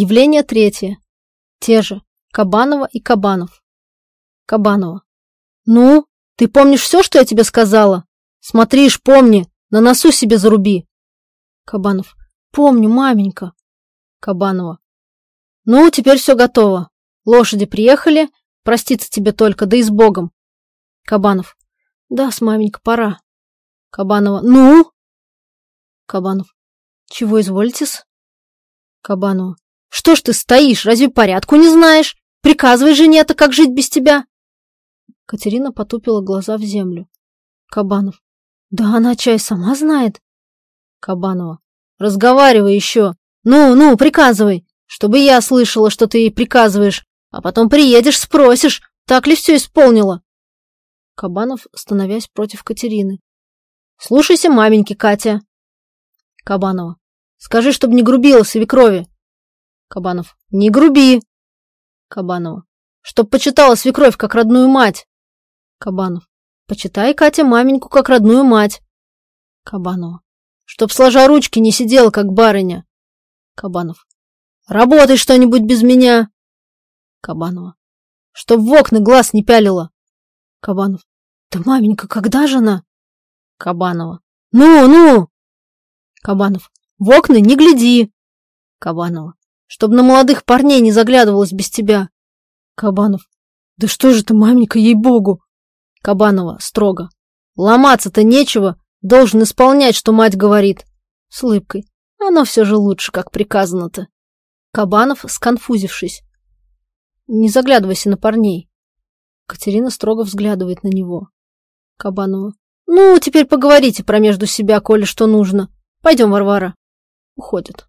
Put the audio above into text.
Явление третье. Те же. Кабанова и Кабанов. Кабанова. Ну, ты помнишь все, что я тебе сказала? Смотришь, помни, на носу себе заруби. Кабанов. Помню, маменька. Кабанова. Ну, теперь все готово. Лошади приехали, проститься тебе только, да и с Богом. Кабанов. Да, с маменька, пора. Кабанова. Ну? Кабанов. Чего изволитесь? Кабанова. Что ж ты стоишь, разве порядку не знаешь? Приказывай жене-то, как жить без тебя. Катерина потупила глаза в землю. Кабанов. Да она чай сама знает. Кабанова. Разговаривай еще. Ну, ну, приказывай, чтобы я слышала, что ты ей приказываешь, а потом приедешь, спросишь, так ли все исполнила. Кабанов, становясь против Катерины. Слушайся маменьки, Катя. Кабанова. Скажи, чтобы не грубила свекрови. Кабанов. Не груби. Кабанова. Чтоб почитала свекровь как родную мать. Кабанов. Почитай, Катя, маменьку как родную мать. Кабанова. Чтоб сложа ручки не сидела, как барыня. Кабанов. Работай что-нибудь без меня. Кабанова. Чтоб в окна глаз не пялила. Кабанов. Да, маменька, когда же она? Кабанова. Ну, ну! Кабанов. В окна не гляди. Кабанова. Чтоб на молодых парней не заглядывалась без тебя. Кабанов. Да что же ты, маменька, ей-богу. Кабанова строго. Ломаться-то нечего, должен исполнять, что мать говорит. С улыбкой. Оно все же лучше, как приказано-то. Кабанов, сконфузившись. Не заглядывайся на парней. Катерина строго взглядывает на него. Кабанова. Ну, теперь поговорите про между себя, коли что нужно. Пойдем, Варвара. Уходит.